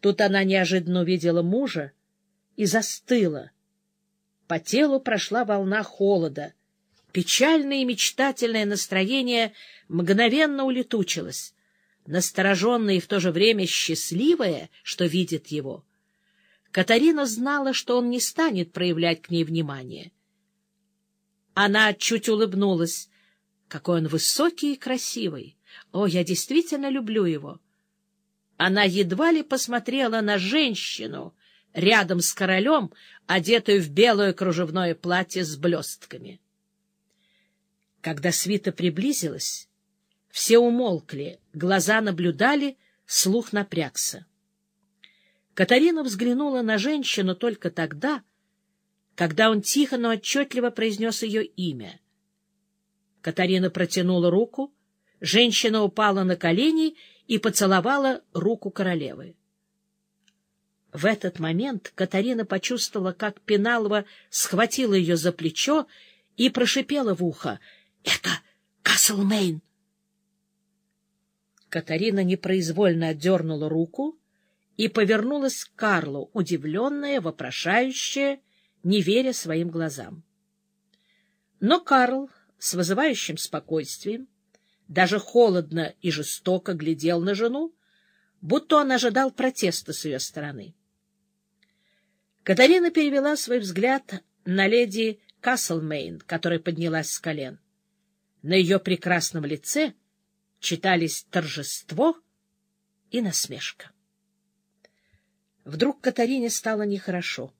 Тут она неожиданно увидела мужа и застыла. По телу прошла волна холода. Печальное и мечтательное настроение мгновенно улетучилось. Настороженное и в то же время счастливое, что видит его. Катарина знала, что он не станет проявлять к ней внимания. Она чуть улыбнулась. Какой он высокий и красивый! О, я действительно люблю его! Она едва ли посмотрела на женщину рядом с королем, одетую в белое кружевное платье с блестками. Когда свита приблизилась, все умолкли, глаза наблюдали, слух напрягся. Катарина взглянула на женщину только тогда, когда он тихо, но отчетливо произнес ее имя. Катарина протянула руку, женщина упала на колени и поцеловала руку королевы. В этот момент Катарина почувствовала, как Пеналова схватила ее за плечо и прошипела в ухо. — Это Каслмейн! Катарина непроизвольно отдернула руку и повернулась к Карлу, удивленная, вопрошающая, не веря своим глазам. Но Карл с вызывающим спокойствием, даже холодно и жестоко глядел на жену, будто он ожидал протеста с ее стороны. Катарина перевела свой взгляд на леди Каслмейн, которая поднялась с колен. На ее прекрасном лице читались торжество и насмешка. Вдруг Катарине стало нехорошо.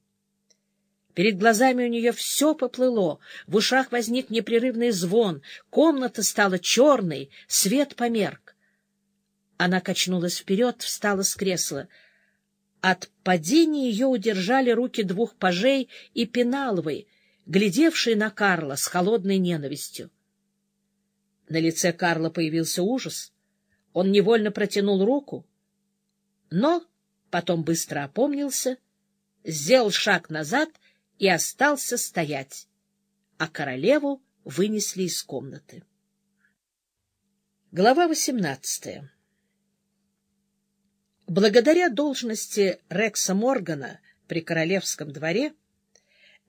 Перед глазами у нее все поплыло, в ушах возник непрерывный звон, комната стала черной, свет померк. Она качнулась вперед, встала с кресла. От падения ее удержали руки двух пажей и пеналовой, глядевшие на Карла с холодной ненавистью. На лице Карла появился ужас. Он невольно протянул руку, но потом быстро опомнился, сделал шаг назад и остался стоять, а королеву вынесли из комнаты. Глава восемнадцатая Благодаря должности Рекса Моргана при королевском дворе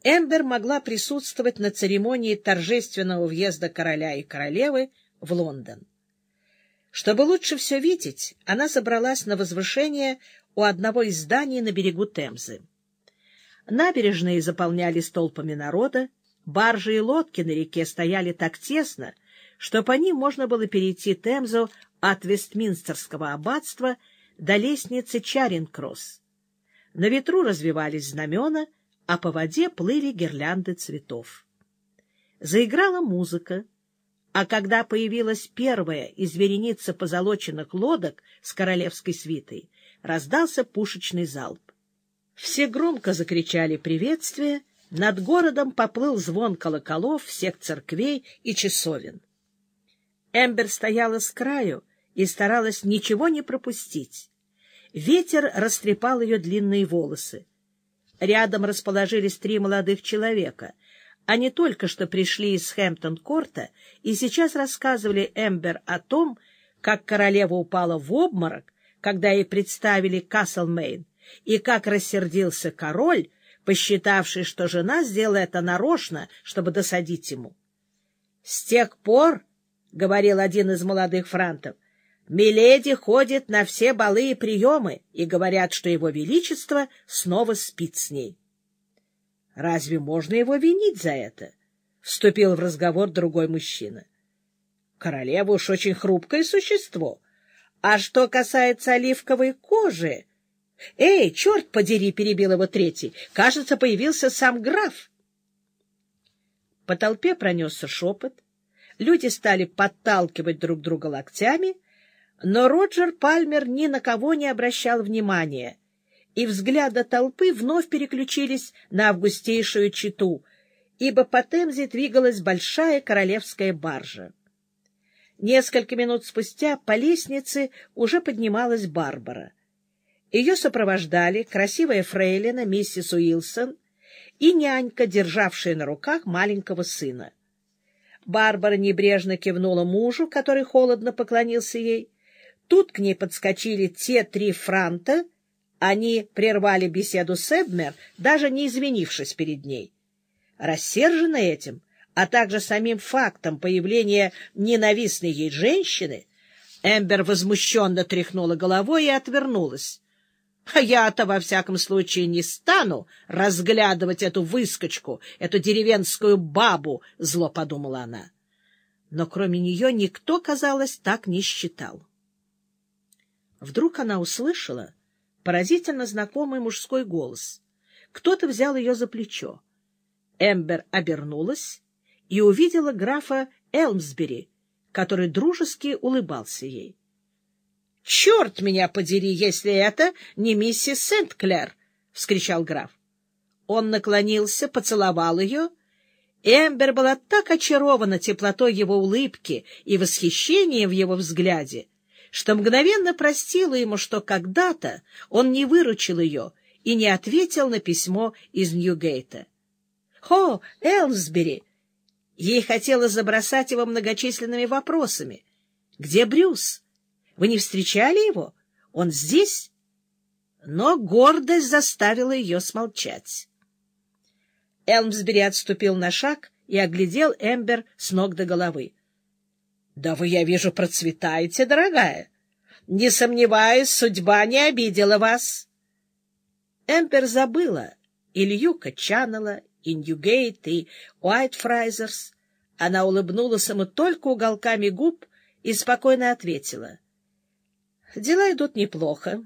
Эмбер могла присутствовать на церемонии торжественного въезда короля и королевы в Лондон. Чтобы лучше все видеть, она забралась на возвышение у одного из зданий на берегу Темзы. Набережные заполнялись толпами народа, баржи и лодки на реке стояли так тесно, что по ним можно было перейти Темзу от Вестминстерского аббатства до лестницы Чаринг-Кросс. На ветру развивались знамена, а по воде плыли гирлянды цветов. Заиграла музыка, а когда появилась первая из вереницы позолоченных лодок с королевской свитой, раздался пушечный залп. Все громко закричали приветствие, над городом поплыл звон колоколов всех церквей и часовен. Эмбер стояла с краю и старалась ничего не пропустить. Ветер растрепал ее длинные волосы. Рядом расположились три молодых человека. Они только что пришли из Хэмптон-корта и сейчас рассказывали Эмбер о том, как королева упала в обморок, когда ей представили Каслмейн, и как рассердился король, посчитавший, что жена сделала это нарочно, чтобы досадить ему. — С тех пор, — говорил один из молодых франтов, — Миледи ходит на все балы и приемы и говорят, что его величество снова спит с ней. — Разве можно его винить за это? — вступил в разговор другой мужчина. — Королева уж очень хрупкое существо. А что касается оливковой кожи, — Эй, черт подери! — перебил его третий. — Кажется, появился сам граф. По толпе пронесся шепот. Люди стали подталкивать друг друга локтями, но Роджер Пальмер ни на кого не обращал внимания, и взгляды толпы вновь переключились на августейшую читу, ибо по Темзе двигалась большая королевская баржа. Несколько минут спустя по лестнице уже поднималась Барбара — ее сопровождали красивая фрейлина миссис Уилсон и нянька, державшая на руках маленького сына. Барбара небрежно кивнула мужу, который холодно поклонился ей. Тут к ней подскочили те три франта, Они прервали беседу с Эбмер, даже не извинившись перед ней. Рассерженный этим, а также самим фактом появления ненавистной ей женщины, Эмбер возмущенно тряхнула головой и отвернулась. А я-то, во всяком случае, не стану разглядывать эту выскочку, эту деревенскую бабу, — зло подумала она. Но кроме нее никто, казалось, так не считал. Вдруг она услышала поразительно знакомый мужской голос. Кто-то взял ее за плечо. Эмбер обернулась и увидела графа Элмсбери, который дружески улыбался ей. — Черт меня подери, если это не миссис Сент-Клер! — вскричал граф. Он наклонился, поцеловал ее. Эмбер была так очарована теплотой его улыбки и восхищением в его взгляде, что мгновенно простила ему, что когда-то он не выручил ее и не ответил на письмо из Ньюгейта. — О, Элмсбери! Ей хотелось забросать его многочисленными вопросами. — Где Брюс? Вы не встречали его? Он здесь? Но гордость заставила ее смолчать. Элмсбери отступил на шаг и оглядел Эмбер с ног до головы. — Да вы, я вижу, процветаете, дорогая. Не сомневаюсь, судьба не обидела вас. Эмбер забыла и Льюка Чаннела, и Ньюгейт, и Уайтфрайзерс. Она улыбнулась ему только уголками губ и спокойно ответила. Дела идут неплохо.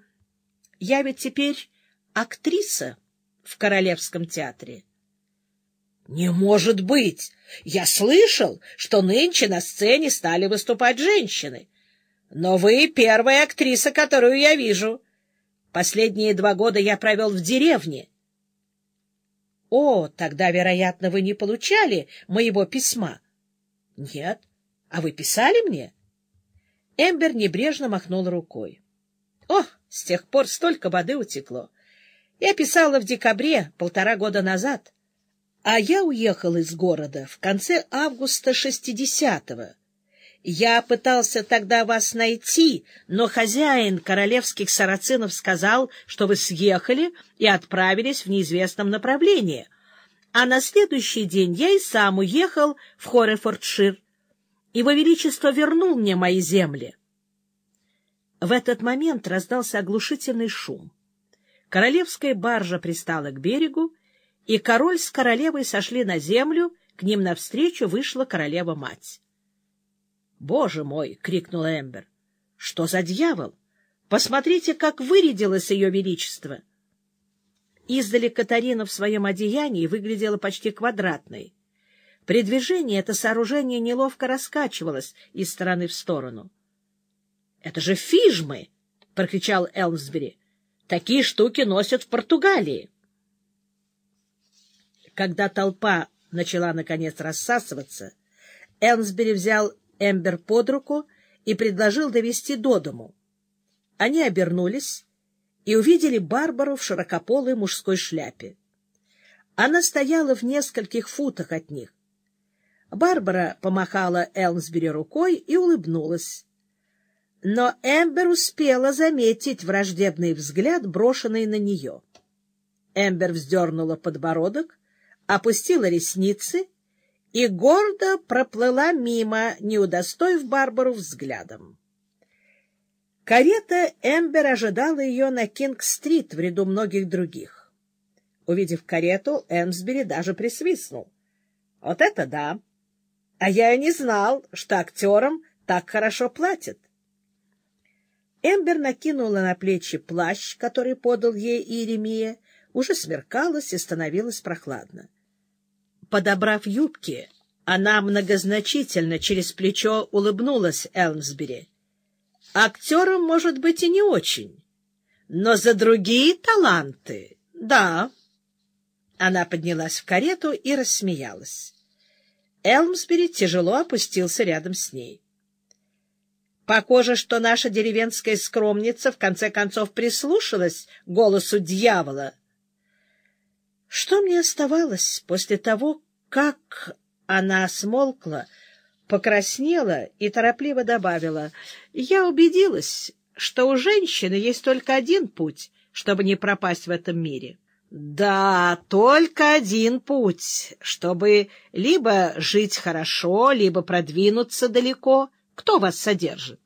Я ведь теперь актриса в Королевском театре. — Не может быть! Я слышал, что нынче на сцене стали выступать женщины. Но вы первая актриса, которую я вижу. Последние два года я провел в деревне. — О, тогда, вероятно, вы не получали моего письма. — Нет. А вы писали мне? Эмбер небрежно махнул рукой. — О, с тех пор столько воды утекло. Я писала в декабре, полтора года назад. А я уехал из города в конце августа шестидесятого. Я пытался тогда вас найти, но хозяин королевских сарацинов сказал, что вы съехали и отправились в неизвестном направлении. А на следующий день я и сам уехал в Хорефордшир. Его Величество вернул мне мои земли. В этот момент раздался оглушительный шум. Королевская баржа пристала к берегу, и король с королевой сошли на землю, к ним навстречу вышла королева-мать. — Боже мой! — крикнула Эмбер. — Что за дьявол? Посмотрите, как вырядилось ее величество! Издали Катарина в своем одеянии выглядела почти квадратной. При движении это сооружение неловко раскачивалось из стороны в сторону. — Это же фижмы! — прокричал Элмсбери. — Такие штуки носят в Португалии. Когда толпа начала, наконец, рассасываться, Элмсбери взял Эмбер под руку и предложил довести до дому. Они обернулись и увидели Барбару в широкополой мужской шляпе. Она стояла в нескольких футах от них. Барбара помахала Элмсбери рукой и улыбнулась. Но Эмбер успела заметить враждебный взгляд, брошенный на нее. Эмбер вздернула подбородок, опустила ресницы и гордо проплыла мимо, не удостоив Барбару взглядом. Карета Эмбер ожидала ее на Кинг-стрит в ряду многих других. Увидев карету, Эмсбери даже присвистнул. — Вот это да! А я и не знал, что актерам так хорошо платят. Эмбер накинула на плечи плащ, который подал ей Иеремия. Уже смеркалось и становилось прохладно. Подобрав юбки, она многозначительно через плечо улыбнулась Элмсбери. Актерам, может быть, и не очень, но за другие таланты — да. Она поднялась в карету и рассмеялась. Элмсбери тяжело опустился рядом с ней. Похоже, что наша деревенская скромница в конце концов прислушалась к голосу дьявола. Что мне оставалось после того, как она смолкла, покраснела и торопливо добавила, «Я убедилась, что у женщины есть только один путь, чтобы не пропасть в этом мире. Да, только один путь, чтобы либо жить хорошо, либо продвинуться далеко. Кто вас содержит?